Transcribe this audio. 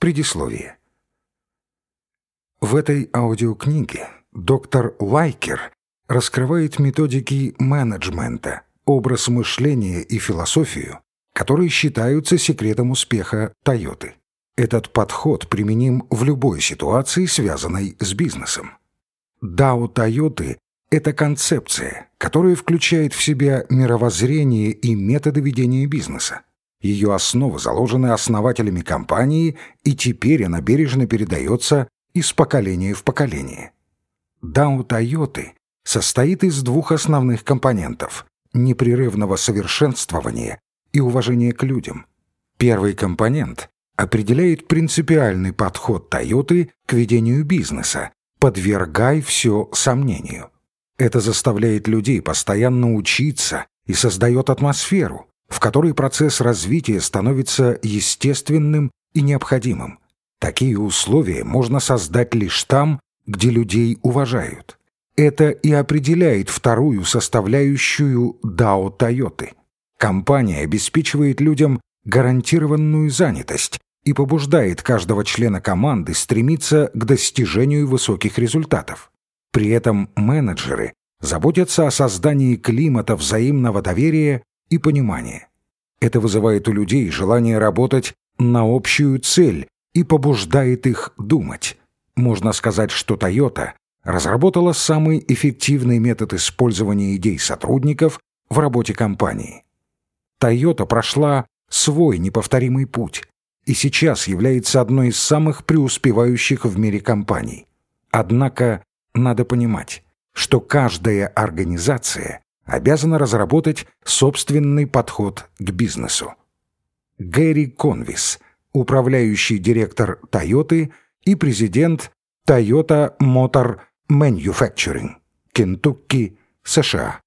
Предисловие. В этой аудиокниге доктор Лайкер раскрывает методики менеджмента, образ мышления и философию, которые считаются секретом успеха Тойоты. Этот подход применим в любой ситуации, связанной с бизнесом. Дао Тойоты – это концепция, которая включает в себя мировоззрение и методы ведения бизнеса. Ее основы заложены основателями компании, и теперь она бережно передается из поколения в поколение. Дао Тойоты состоит из двух основных компонентов – непрерывного совершенствования и уважения к людям. Первый компонент определяет принципиальный подход Тойоты к ведению бизнеса, подвергай все сомнению. Это заставляет людей постоянно учиться и создает атмосферу, в которой процесс развития становится естественным и необходимым. Такие условия можно создать лишь там, где людей уважают. Это и определяет вторую составляющую DAO Тойоты. Компания обеспечивает людям гарантированную занятость и побуждает каждого члена команды стремиться к достижению высоких результатов. При этом менеджеры заботятся о создании климата взаимного доверия и понимания. Это вызывает у людей желание работать на общую цель и побуждает их думать. Можно сказать, что Toyota разработала самый эффективный метод использования идей сотрудников в работе компании. Toyota прошла свой неповторимый путь и сейчас является одной из самых преуспевающих в мире компаний. Однако надо понимать, что каждая организация обязана разработать собственный подход к бизнесу. Гэри Конвис, управляющий директор Toyota и президент Toyota Motor Manufacturing, Кентукки, США.